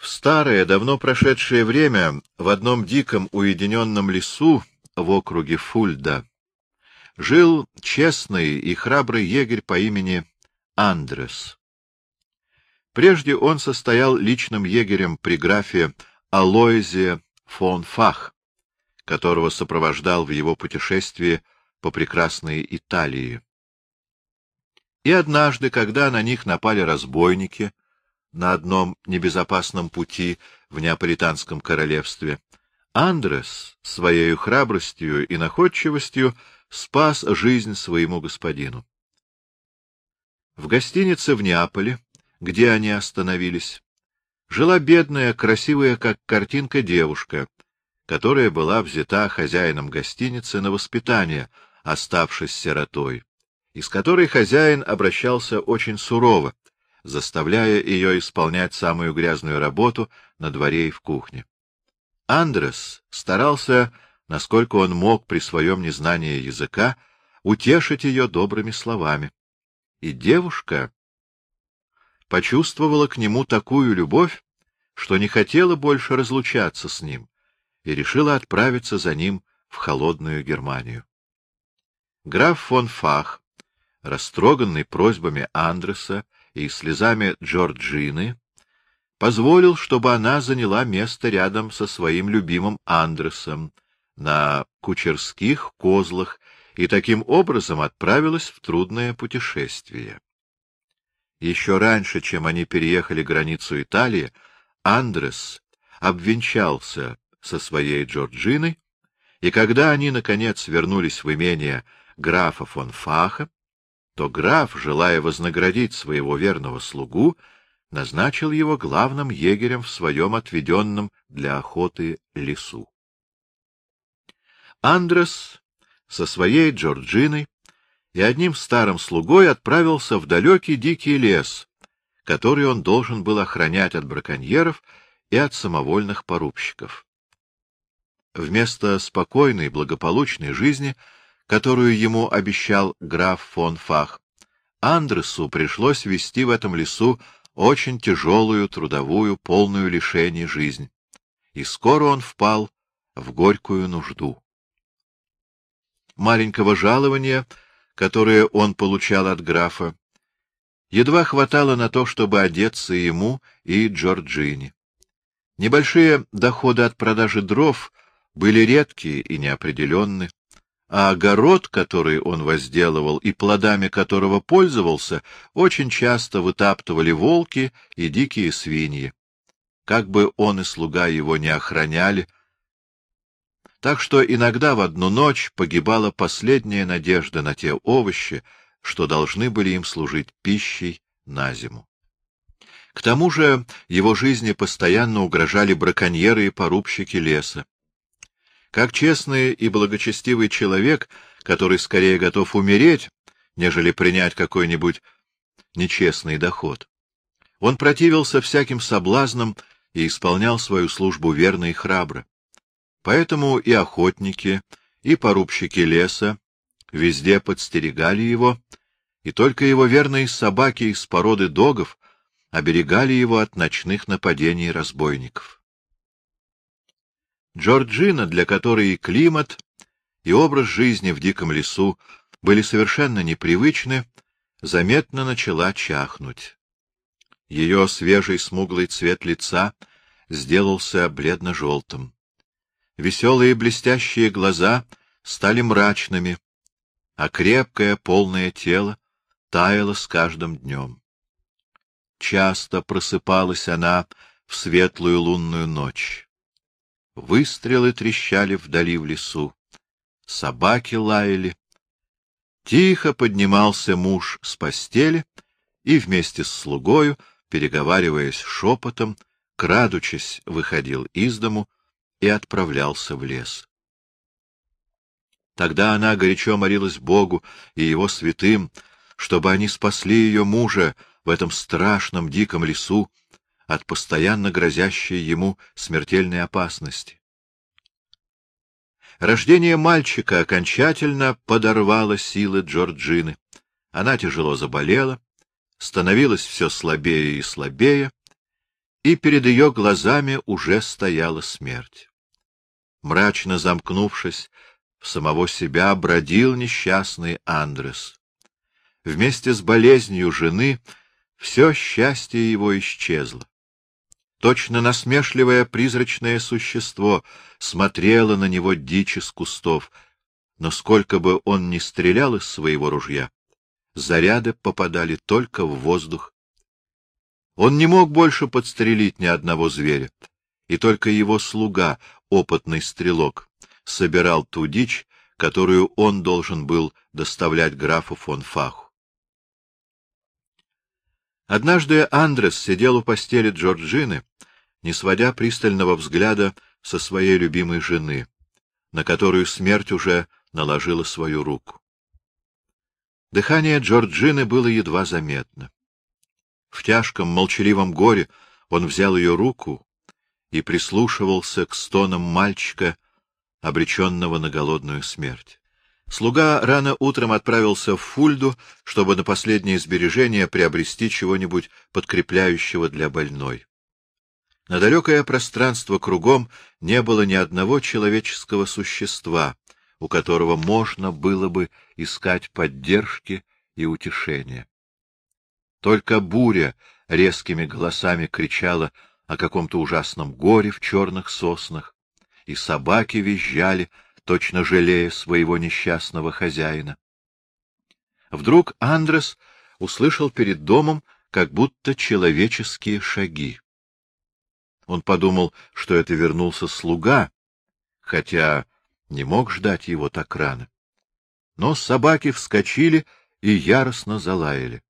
В старое, давно прошедшее время в одном диком уединенном лесу в округе Фульда жил честный и храбрый егерь по имени Андрес. Прежде он состоял личным егерем при графе Алоизе фон Фах, которого сопровождал в его путешествии по прекрасной Италии. И однажды, когда на них напали разбойники на одном небезопасном пути в Неаполитанском королевстве, Андрес своей храбростью и находчивостью спас жизнь своему господину. В гостинице в Неаполе, где они остановились, жила бедная, красивая, как картинка, девушка, которая была взята хозяином гостиницы на воспитание, оставшись сиротой, и с которой хозяин обращался очень сурово, заставляя ее исполнять самую грязную работу на дворе и в кухне. Андрес старался, насколько он мог при своем незнании языка, утешить ее добрыми словами. И девушка почувствовала к нему такую любовь, что не хотела больше разлучаться с ним и решила отправиться за ним в холодную Германию. Граф фон Фах, растроганный просьбами Андреса и слезами Джорджины, позволил, чтобы она заняла место рядом со своим любимым Андресом на кучерских козлах и таким образом отправилась в трудное путешествие. Еще раньше, чем они переехали границу Италии, Андрес обвенчался со своей Джорджиной, и когда они, наконец, вернулись в имение графа фон Фаха, то граф, желая вознаградить своего верного слугу, назначил его главным егерем в своем отведенном для охоты лесу. Андрес со своей Джорджиной и одним старым слугой отправился в далекий дикий лес, который он должен был охранять от браконьеров и от самовольных порубщиков. Вместо спокойной, благополучной жизни — которую ему обещал граф фон Фах, Андресу пришлось вести в этом лесу очень тяжелую, трудовую, полную лишений жизнь, и скоро он впал в горькую нужду. Маленького жалования, которое он получал от графа, едва хватало на то, чтобы одеться ему и Джорджине. Небольшие доходы от продажи дров были редкие и неопределенны а огород, который он возделывал и плодами которого пользовался, очень часто вытаптывали волки и дикие свиньи. Как бы он и слуга его не охраняли, так что иногда в одну ночь погибала последняя надежда на те овощи, что должны были им служить пищей на зиму. К тому же его жизни постоянно угрожали браконьеры и порубщики леса. Как честный и благочестивый человек, который скорее готов умереть, нежели принять какой-нибудь нечестный доход. Он противился всяким соблазнам и исполнял свою службу верно и храбро. Поэтому и охотники, и порубщики леса везде подстерегали его, и только его верные собаки из породы догов оберегали его от ночных нападений разбойников. Джорджина, для которой климат, и образ жизни в диком лесу были совершенно непривычны, заметно начала чахнуть. Ее свежий смуглый цвет лица сделался бледно-желтым. Веселые блестящие глаза стали мрачными, а крепкое полное тело таяло с каждым днем. Часто просыпалась она в светлую лунную ночь. Выстрелы трещали вдали в лесу. Собаки лаяли. Тихо поднимался муж с постели и вместе с слугою, переговариваясь шепотом, крадучись, выходил из дому и отправлялся в лес. Тогда она горячо молилась Богу и его святым, чтобы они спасли ее мужа в этом страшном диком лесу, от постоянно грозящей ему смертельной опасности. Рождение мальчика окончательно подорвало силы Джорджины. Она тяжело заболела, становилась все слабее и слабее, и перед ее глазами уже стояла смерть. Мрачно замкнувшись, в самого себя бродил несчастный Андрес. Вместе с болезнью жены все счастье его исчезло. Точно насмешливое призрачное существо смотрело на него дичь из кустов, но сколько бы он ни стрелял из своего ружья, заряды попадали только в воздух. Он не мог больше подстрелить ни одного зверя, и только его слуга, опытный стрелок, собирал ту дичь, которую он должен был доставлять графу фон Фаху. Однажды Андрес сидел у постели Джорджины, не сводя пристального взгляда со своей любимой жены, на которую смерть уже наложила свою руку. Дыхание Джорджины было едва заметно. В тяжком, молчаливом горе он взял ее руку и прислушивался к стонам мальчика, обреченного на голодную смерть. Слуга рано утром отправился в Фульду, чтобы на последнее сбережение приобрести чего-нибудь подкрепляющего для больной. На далекое пространство кругом не было ни одного человеческого существа, у которого можно было бы искать поддержки и утешения. Только буря резкими голосами кричала о каком-то ужасном горе в черных соснах, и собаки визжали, точно жалея своего несчастного хозяина. Вдруг Андрес услышал перед домом как будто человеческие шаги. Он подумал, что это вернулся слуга, хотя не мог ждать его так рано. Но собаки вскочили и яростно залаяли.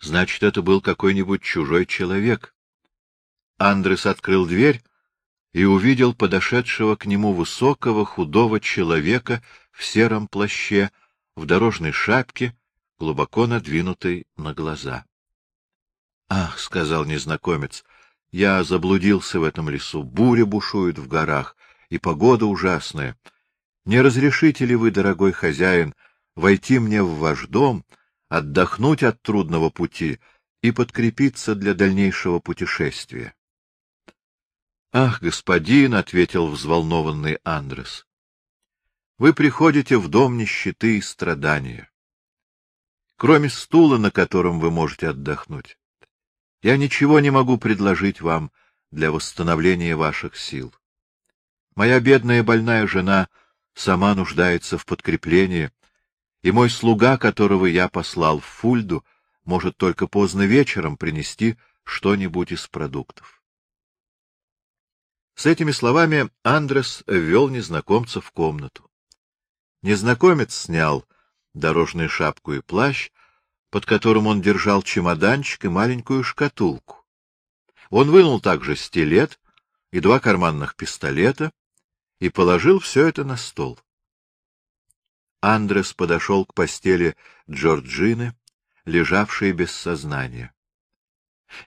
Значит, это был какой-нибудь чужой человек. Андрес открыл дверь и увидел подошедшего к нему высокого худого человека в сером плаще, в дорожной шапке, глубоко надвинутой на глаза. — Ах, — сказал незнакомец, — я заблудился в этом лесу, буря бушует в горах, и погода ужасная. Не разрешите ли вы, дорогой хозяин, войти мне в ваш дом, отдохнуть от трудного пути и подкрепиться для дальнейшего путешествия? Ах, господин, — ответил взволнованный Андрес, — вы приходите в дом нищеты и страдания. Кроме стула, на котором вы можете отдохнуть, я ничего не могу предложить вам для восстановления ваших сил. Моя бедная больная жена сама нуждается в подкреплении, и мой слуга, которого я послал в Фульду, может только поздно вечером принести что-нибудь из продуктов. С этими словами Андрес ввел незнакомца в комнату. Незнакомец снял дорожную шапку и плащ, под которым он держал чемоданчик и маленькую шкатулку. Он вынул также стилет и два карманных пистолета и положил все это на стол. Андрес подошел к постели Джорджины, лежавшей без сознания.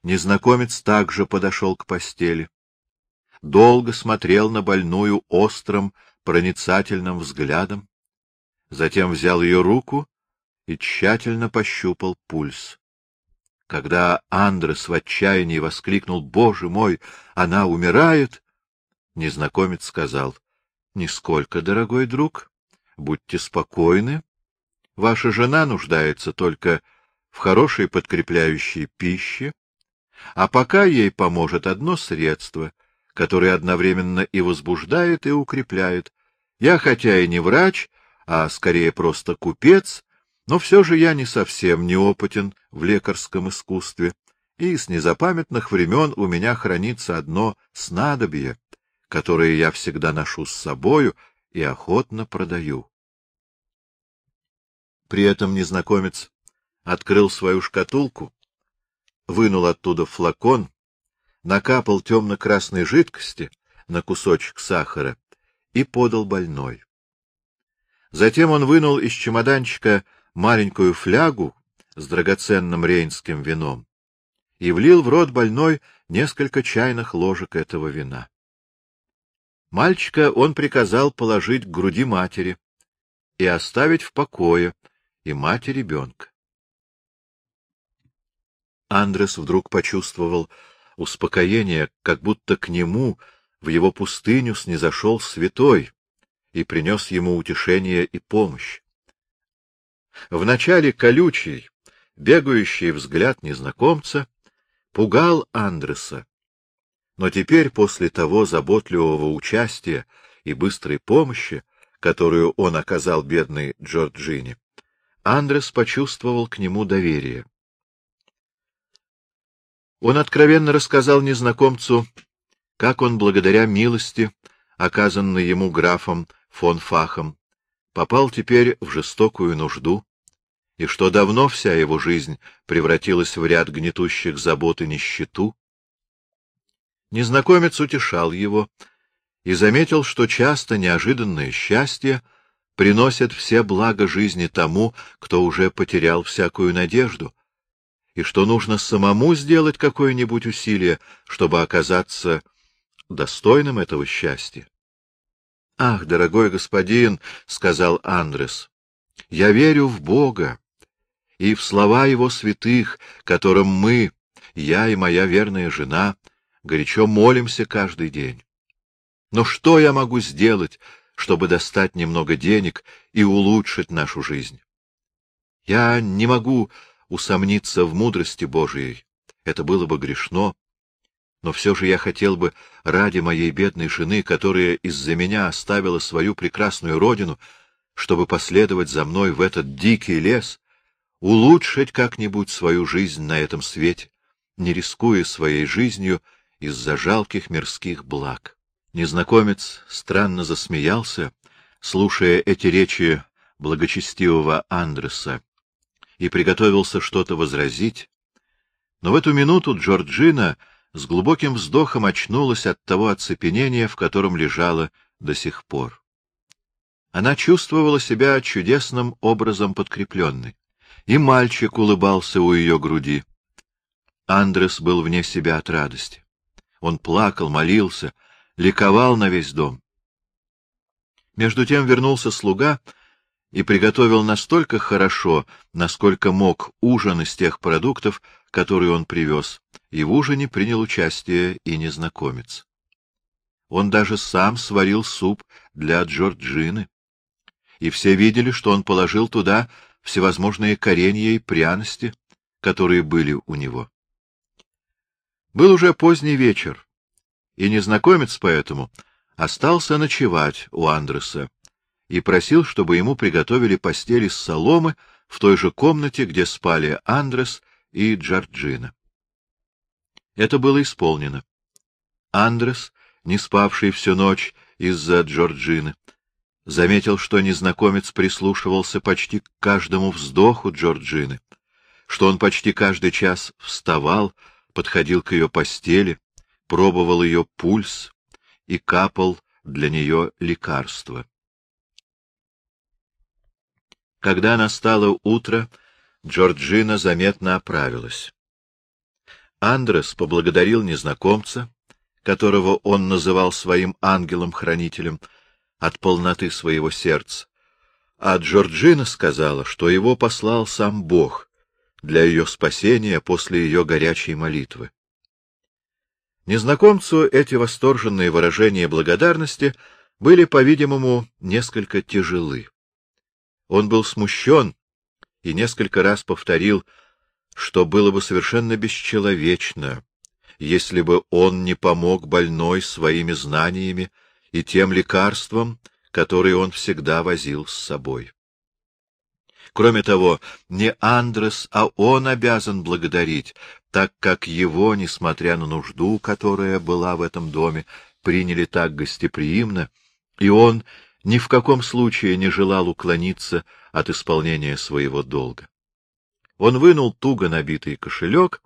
Незнакомец также подошел к постели долго смотрел на больную острым, проницательным взглядом, затем взял ее руку и тщательно пощупал пульс. Когда Андрес в отчаянии воскликнул «Боже мой, она умирает!», незнакомец сказал «Нисколько, дорогой друг, будьте спокойны, ваша жена нуждается только в хорошей подкрепляющей пище, а пока ей поможет одно средство — который одновременно и возбуждает, и укрепляет. Я хотя и не врач, а скорее просто купец, но все же я не совсем неопытен в лекарском искусстве, и с незапамятных времен у меня хранится одно снадобье, которое я всегда ношу с собою и охотно продаю. При этом незнакомец открыл свою шкатулку, вынул оттуда флакон накапал темно-красной жидкости на кусочек сахара и подал больной. Затем он вынул из чемоданчика маленькую флягу с драгоценным рейнским вином и влил в рот больной несколько чайных ложек этого вина. Мальчика он приказал положить к груди матери и оставить в покое и мать и ребенка. Андрес вдруг почувствовал успокоение, как будто к нему в его пустыню снизошел святой и принес ему утешение и помощь. Вначале колючий, бегающий взгляд незнакомца пугал Андреса, но теперь, после того заботливого участия и быстрой помощи, которую он оказал бедной Джорджине, Андрес почувствовал к нему доверие. Он откровенно рассказал незнакомцу, как он благодаря милости, оказанной ему графом фон Фахом, попал теперь в жестокую нужду, и что давно вся его жизнь превратилась в ряд гнетущих забот и нищету. Незнакомец утешал его и заметил, что часто неожиданное счастье приносит все блага жизни тому, кто уже потерял всякую надежду, и что нужно самому сделать какое-нибудь усилие, чтобы оказаться достойным этого счастья. — Ах, дорогой господин, — сказал Андрес, — я верю в Бога и в слова Его святых, которым мы, я и моя верная жена, горячо молимся каждый день. Но что я могу сделать, чтобы достать немного денег и улучшить нашу жизнь? Я не могу усомниться в мудрости Божией. Это было бы грешно. Но все же я хотел бы ради моей бедной жены, которая из-за меня оставила свою прекрасную родину, чтобы последовать за мной в этот дикий лес, улучшить как-нибудь свою жизнь на этом свете, не рискуя своей жизнью из-за жалких мирских благ. Незнакомец странно засмеялся, слушая эти речи благочестивого Андреса, и приготовился что-то возразить, но в эту минуту Джорджина с глубоким вздохом очнулась от того оцепенения, в котором лежала до сих пор. Она чувствовала себя чудесным образом подкрепленной, и мальчик улыбался у ее груди. Андрес был вне себя от радости. Он плакал, молился, ликовал на весь дом. Между тем вернулся слуга и приготовил настолько хорошо, насколько мог ужин из тех продуктов, которые он привез, и в ужине принял участие и незнакомец. Он даже сам сварил суп для Джорджины, и все видели, что он положил туда всевозможные коренья и пряности, которые были у него. Был уже поздний вечер, и незнакомец поэтому остался ночевать у Андреса, и просил, чтобы ему приготовили постели из соломы в той же комнате, где спали Андрес и Джорджина. Это было исполнено. Андрес, не спавший всю ночь из-за Джорджины, заметил, что незнакомец прислушивался почти к каждому вздоху Джорджины, что он почти каждый час вставал, подходил к ее постели, пробовал ее пульс и капал для нее лекарства. Когда настало утро, Джорджина заметно оправилась. Андрес поблагодарил незнакомца, которого он называл своим ангелом-хранителем, от полноты своего сердца, а Джорджина сказала, что его послал сам Бог для ее спасения после ее горячей молитвы. Незнакомцу эти восторженные выражения благодарности были, по-видимому, несколько тяжелы. Он был смущен и несколько раз повторил, что было бы совершенно бесчеловечно, если бы он не помог больной своими знаниями и тем лекарством, которые он всегда возил с собой. Кроме того, не Андрес, а он обязан благодарить, так как его, несмотря на нужду, которая была в этом доме, приняли так гостеприимно, и он ни в каком случае не желал уклониться от исполнения своего долга. Он вынул туго набитый кошелек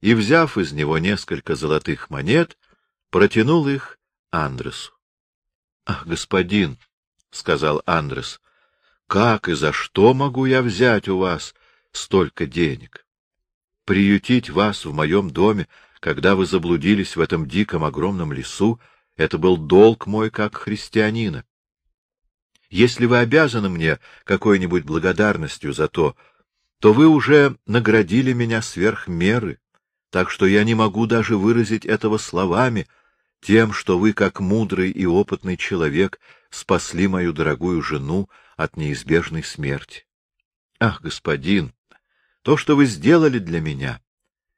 и, взяв из него несколько золотых монет, протянул их Андресу. — Ах, господин, — сказал Андрес, — как и за что могу я взять у вас столько денег? Приютить вас в моем доме, когда вы заблудились в этом диком огромном лесу, это был долг мой как христианина. Если вы обязаны мне какой-нибудь благодарностью за то, то вы уже наградили меня сверх меры, так что я не могу даже выразить этого словами, тем, что вы, как мудрый и опытный человек, спасли мою дорогую жену от неизбежной смерти. Ах, господин, то, что вы сделали для меня,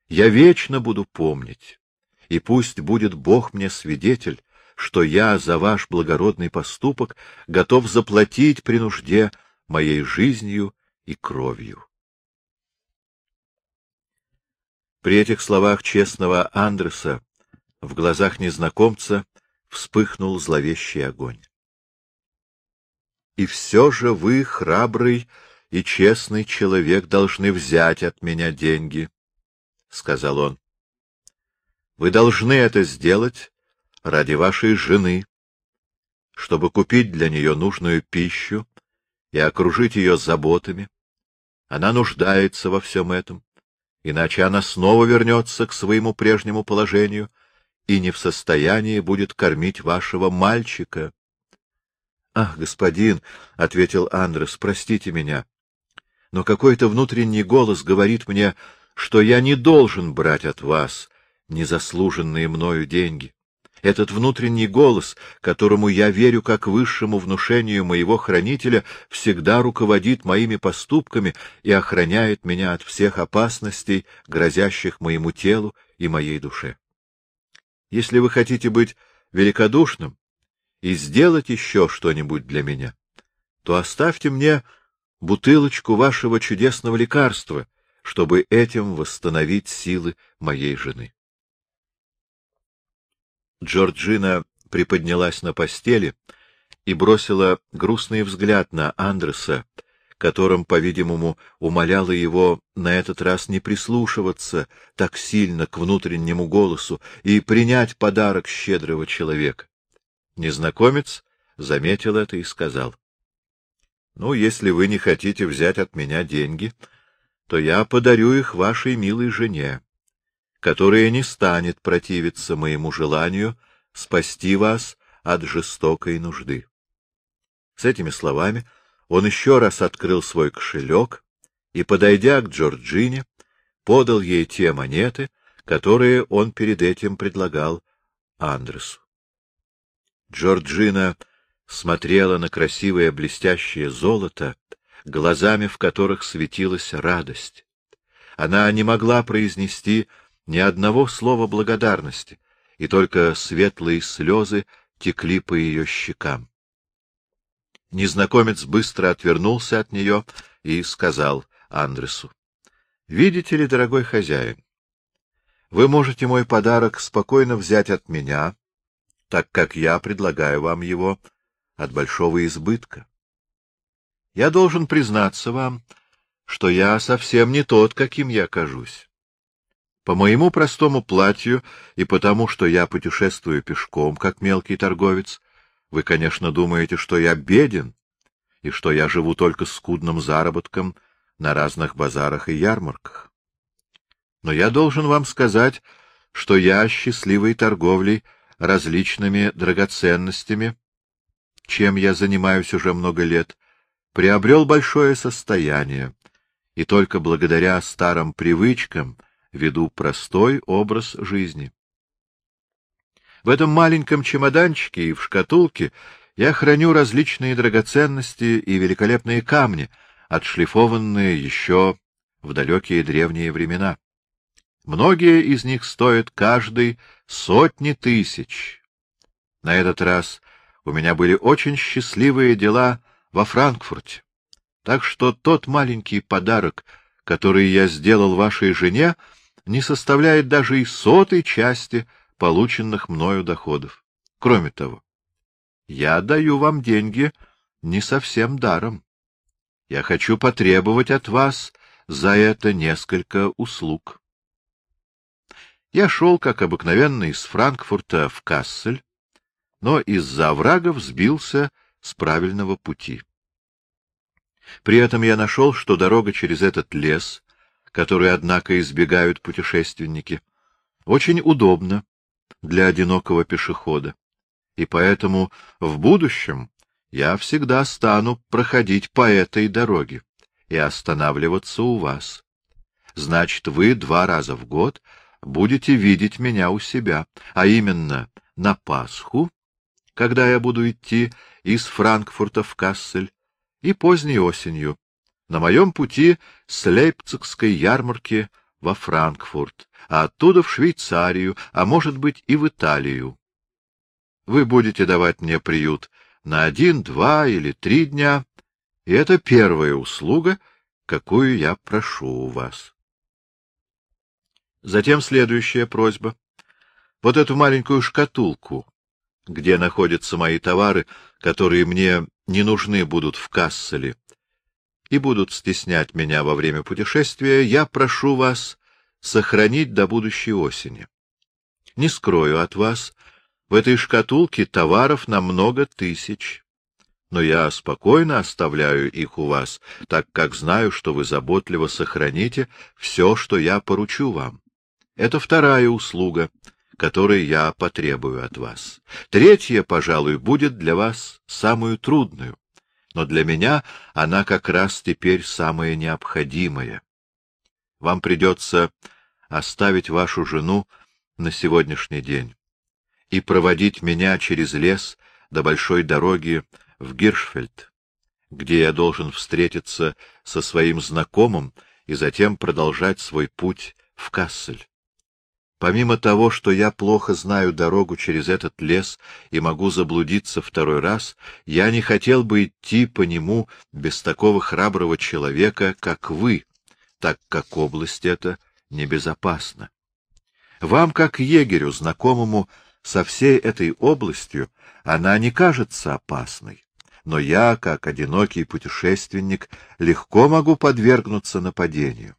я вечно буду помнить, и пусть будет Бог мне свидетель, что я за ваш благородный поступок готов заплатить при нужде моей жизнью и кровью. При этих словах честного Андреса в глазах незнакомца вспыхнул зловещий огонь. — И все же вы, храбрый и честный человек, должны взять от меня деньги, — сказал он. — Вы должны это сделать ради вашей жены, чтобы купить для нее нужную пищу и окружить ее заботами. Она нуждается во всем этом иначе она снова вернется к своему прежнему положению и не в состоянии будет кормить вашего мальчика. — Ах, господин, — ответил Андрес, — простите меня, но какой-то внутренний голос говорит мне, что я не должен брать от вас незаслуженные мною деньги. Этот внутренний голос, которому я верю как высшему внушению моего хранителя, всегда руководит моими поступками и охраняет меня от всех опасностей, грозящих моему телу и моей душе. Если вы хотите быть великодушным и сделать еще что-нибудь для меня, то оставьте мне бутылочку вашего чудесного лекарства, чтобы этим восстановить силы моей жены. Джорджина приподнялась на постели и бросила грустный взгляд на Андреса, которым, по-видимому, умоляла его на этот раз не прислушиваться так сильно к внутреннему голосу и принять подарок щедрого человека. Незнакомец заметил это и сказал. — Ну, если вы не хотите взять от меня деньги, то я подарю их вашей милой жене которая не станет противиться моему желанию спасти вас от жестокой нужды. С этими словами он еще раз открыл свой кошелек и, подойдя к Джорджине, подал ей те монеты, которые он перед этим предлагал Андресу. Джорджина смотрела на красивое блестящее золото, глазами в которых светилась радость. Она не могла произнести ни одного слова благодарности, и только светлые слезы текли по ее щекам. Незнакомец быстро отвернулся от нее и сказал Андресу. — Видите ли, дорогой хозяин, вы можете мой подарок спокойно взять от меня, так как я предлагаю вам его от большого избытка. Я должен признаться вам, что я совсем не тот, каким я кажусь. По моему простому платью и потому, что я путешествую пешком, как мелкий торговец, вы, конечно, думаете, что я беден и что я живу только скудным заработком на разных базарах и ярмарках. Но я должен вам сказать, что я счастливой торговлей различными драгоценностями, чем я занимаюсь уже много лет, приобрел большое состояние, и только благодаря старым привычкам — веду простой образ жизни. В этом маленьком чемоданчике и в шкатулке я храню различные драгоценности и великолепные камни, отшлифованные еще в далекие древние времена. Многие из них стоят каждый сотни тысяч. На этот раз у меня были очень счастливые дела во Франкфурте, так что тот маленький подарок, который я сделал вашей жене, — не составляет даже и сотой части полученных мною доходов. Кроме того, я даю вам деньги не совсем даром. Я хочу потребовать от вас за это несколько услуг. Я шел, как обыкновенно, из Франкфурта в Кассель, но из-за оврагов сбился с правильного пути. При этом я нашел, что дорога через этот лес который, однако, избегают путешественники, очень удобно для одинокого пешехода, и поэтому в будущем я всегда стану проходить по этой дороге и останавливаться у вас. Значит, вы два раза в год будете видеть меня у себя, а именно на Пасху, когда я буду идти из Франкфурта в Кассель, и поздней осенью, на моем пути с Лейпцигской ярмарки во Франкфурт, а оттуда в Швейцарию, а может быть и в Италию. Вы будете давать мне приют на один, два или три дня, и это первая услуга, какую я прошу у вас. Затем следующая просьба. Вот эту маленькую шкатулку, где находятся мои товары, которые мне не нужны будут в Касселе и будут стеснять меня во время путешествия, я прошу вас сохранить до будущей осени. Не скрою от вас, в этой шкатулке товаров на много тысяч, но я спокойно оставляю их у вас, так как знаю, что вы заботливо сохраните все, что я поручу вам. Это вторая услуга, которую я потребую от вас. Третья, пожалуй, будет для вас самую трудную, но для меня она как раз теперь самая необходимая. Вам придется оставить вашу жену на сегодняшний день и проводить меня через лес до большой дороги в Гиршфельд, где я должен встретиться со своим знакомым и затем продолжать свой путь в Кассель. Помимо того, что я плохо знаю дорогу через этот лес и могу заблудиться второй раз, я не хотел бы идти по нему без такого храброго человека, как вы, так как область эта небезопасна. Вам, как егерю, знакомому со всей этой областью она не кажется опасной, но я, как одинокий путешественник, легко могу подвергнуться нападению.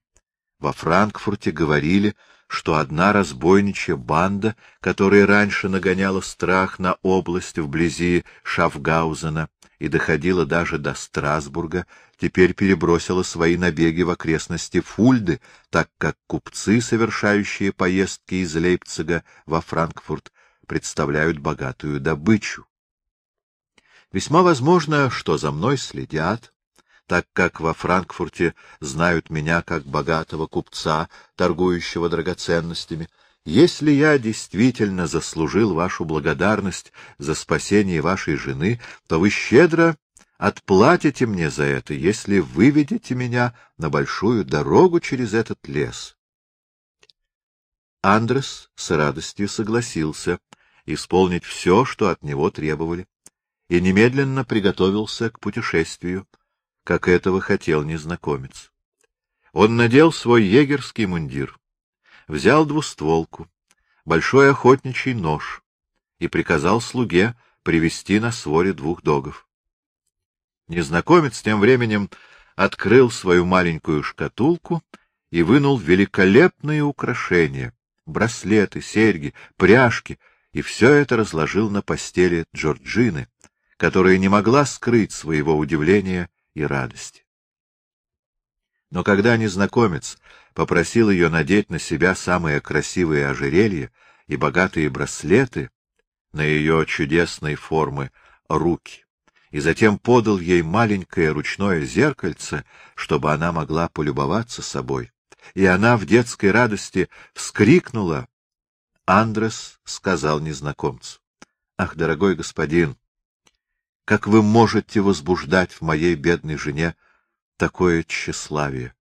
Во Франкфурте говорили, что одна разбойничья банда, которая раньше нагоняла страх на область вблизи Шафгаузена и доходила даже до Страсбурга, теперь перебросила свои набеги в окрестности Фульды, так как купцы, совершающие поездки из Лейпцига во Франкфурт, представляют богатую добычу. Весьма возможно, что за мной следят, так как во Франкфурте знают меня как богатого купца, торгующего драгоценностями. Если я действительно заслужил вашу благодарность за спасение вашей жены, то вы щедро отплатите мне за это, если выведете меня на большую дорогу через этот лес. Андрес с радостью согласился исполнить все, что от него требовали, и немедленно приготовился к путешествию, как этого хотел незнакомец. Он надел свой егерский мундир, взял двустволку, большой охотничий нож и приказал слуге привести на своре двух догов. Незнакомец тем временем открыл свою маленькую шкатулку и вынул великолепные украшения — браслеты, серьги, пряжки — и все это разложил на постели Джорджины, которая не могла скрыть своего удивления и радости. Но когда незнакомец попросил ее надеть на себя самые красивые ожерелья и богатые браслеты на ее чудесной формы руки, и затем подал ей маленькое ручное зеркальце, чтобы она могла полюбоваться собой, и она в детской радости вскрикнула Андрес сказал незнакомцу. — Ах, дорогой господин, как вы можете возбуждать в моей бедной жене такое тщеславие?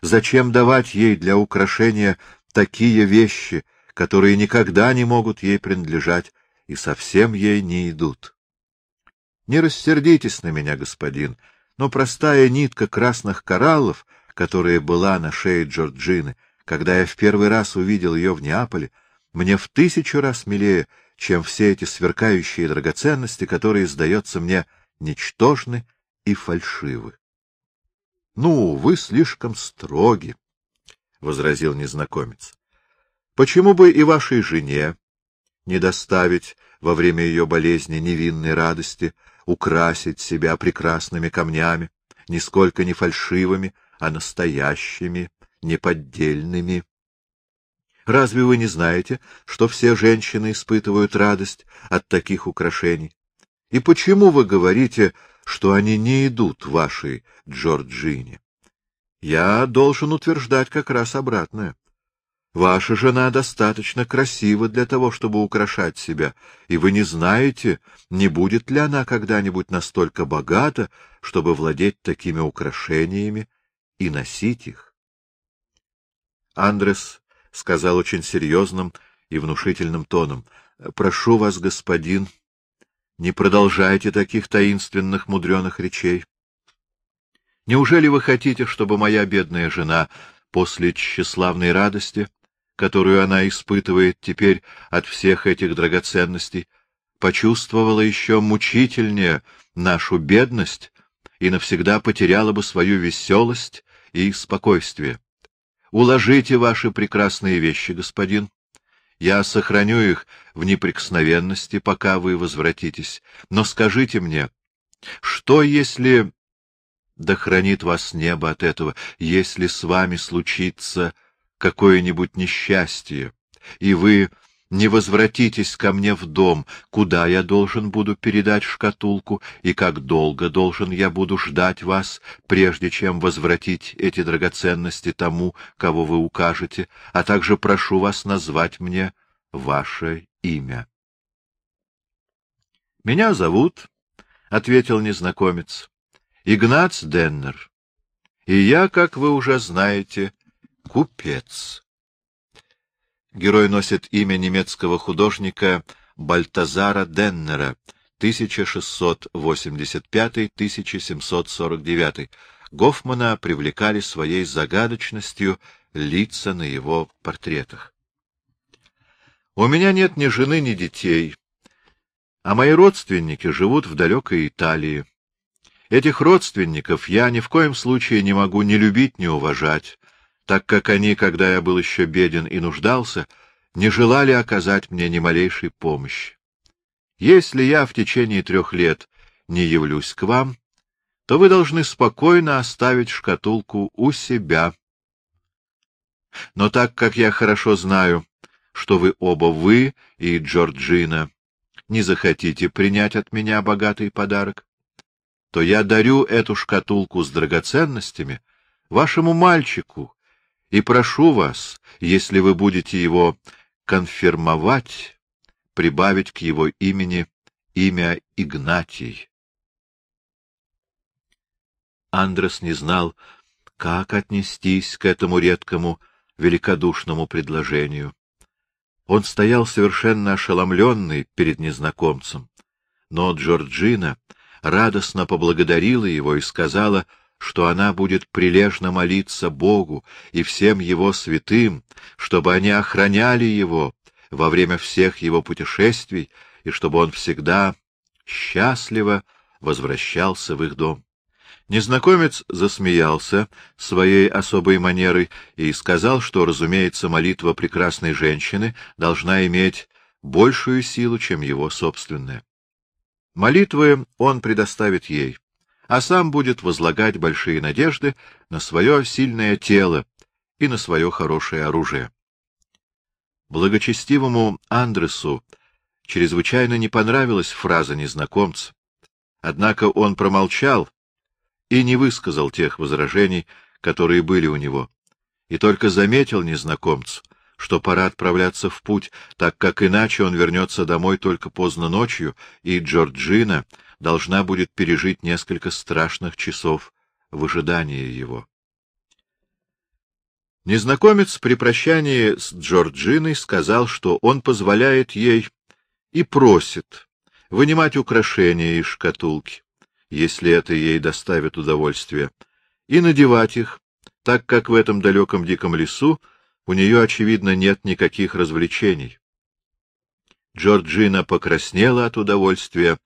Зачем давать ей для украшения такие вещи, которые никогда не могут ей принадлежать и совсем ей не идут? Не рассердитесь на меня, господин, но простая нитка красных кораллов, которая была на шее Джорджины, когда я в первый раз увидел ее в Неаполе, мне в тысячу раз милее, чем все эти сверкающие драгоценности, которые, сдается мне, ничтожны и фальшивы. — Ну, вы слишком строги, — возразил незнакомец. — Почему бы и вашей жене не доставить во время ее болезни невинной радости, украсить себя прекрасными камнями, нисколько не фальшивыми, а настоящими, неподдельными? Разве вы не знаете, что все женщины испытывают радость от таких украшений? И почему вы говорите, что они не идут вашей Джорджине? Я должен утверждать как раз обратное. Ваша жена достаточно красива для того, чтобы украшать себя, и вы не знаете, не будет ли она когда-нибудь настолько богата, чтобы владеть такими украшениями и носить их. Андрес сказал очень серьезным и внушительным тоном, — Прошу вас, господин, не продолжайте таких таинственных мудреных речей. Неужели вы хотите, чтобы моя бедная жена после тщеславной радости которую она испытывает теперь от всех этих драгоценностей, почувствовала еще мучительнее нашу бедность и навсегда потеряла бы свою веселость и спокойствие. Уложите ваши прекрасные вещи, господин. Я сохраню их в неприкосновенности, пока вы возвратитесь. Но скажите мне, что если... Да хранит вас небо от этого, если с вами случится какое-нибудь несчастье, и вы не возвратитесь ко мне в дом, куда я должен буду передать шкатулку, и как долго должен я буду ждать вас, прежде чем возвратить эти драгоценности тому, кого вы укажете, а также прошу вас назвать мне ваше имя. — Меня зовут, — ответил незнакомец, — Игнац Деннер, и я, как вы уже знаете, — Купец. Герой носит имя немецкого художника Бальтазара Деннера, 1685-1749. Гофмана привлекали своей загадочностью лица на его портретах. У меня нет ни жены, ни детей, а мои родственники живут в далекой Италии. Этих родственников я ни в коем случае не могу ни любить, ни уважать, так как они, когда я был еще беден и нуждался, не желали оказать мне ни малейшей помощи. Если я в течение трех лет не явлюсь к вам, то вы должны спокойно оставить шкатулку у себя. Но так как я хорошо знаю, что вы оба вы и Джорджина не захотите принять от меня богатый подарок, то я дарю эту шкатулку с драгоценностями вашему мальчику, и прошу вас, если вы будете его конфирмовать, прибавить к его имени имя Игнатий. Андрес не знал, как отнестись к этому редкому, великодушному предложению. Он стоял совершенно ошеломленный перед незнакомцем, но Джорджина радостно поблагодарила его и сказала — что она будет прилежно молиться Богу и всем Его святым, чтобы они охраняли Его во время всех Его путешествий и чтобы Он всегда счастливо возвращался в их дом. Незнакомец засмеялся своей особой манерой и сказал, что, разумеется, молитва прекрасной женщины должна иметь большую силу, чем его собственная. Молитвы он предоставит ей, а сам будет возлагать большие надежды на свое сильное тело и на свое хорошее оружие. Благочестивому Андресу чрезвычайно не понравилась фраза незнакомца, однако он промолчал и не высказал тех возражений, которые были у него, и только заметил незнакомцу, что пора отправляться в путь, так как иначе он вернется домой только поздно ночью, и Джорджина должна будет пережить несколько страшных часов в ожидании его. Незнакомец при прощании с Джорджиной сказал, что он позволяет ей и просит вынимать украшения из шкатулки, если это ей доставит удовольствие, и надевать их, так как в этом далеком диком лесу у нее, очевидно, нет никаких развлечений. Джорджина покраснела от удовольствия,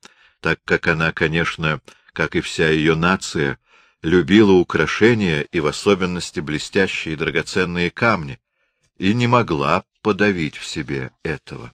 так как она, конечно, как и вся ее нация, любила украшения и в особенности блестящие драгоценные камни, и не могла подавить в себе этого.